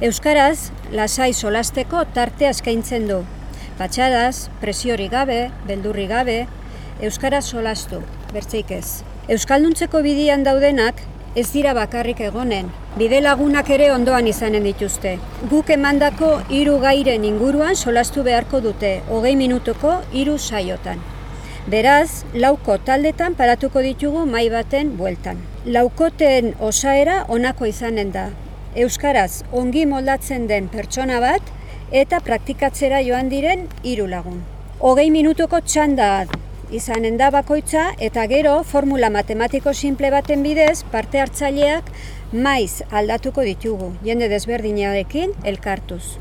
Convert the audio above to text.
Euskaraz, lasai solasteko tartea eskaintzen du. Patxadaz, presiori gabe, beldurri gabe, Euskaraz solastu, bertzeik ez. Euskalduntzeko bidian daudenak ez dira bakarrik egonen. Bide lagunak ere ondoan izanen dituzte. Guk emandako hiru gairen inguruan solastu beharko dute, hogei minutuko hiru saiotan. Beraz, lauko taldetan paratuko ditugu mai baten bueltan. Laukoten osaera honako izanen da. Euskaraz ongi moldatzen den pertsona bat eta praktikatzera joan diren hiru lagun. Hogei minutuko txanda izanen da bakoitza eta gero formula matematiko simple baten bidez parte hartzaileak maiz aldatuko ditugu, jende desberdinarekin elkartuz.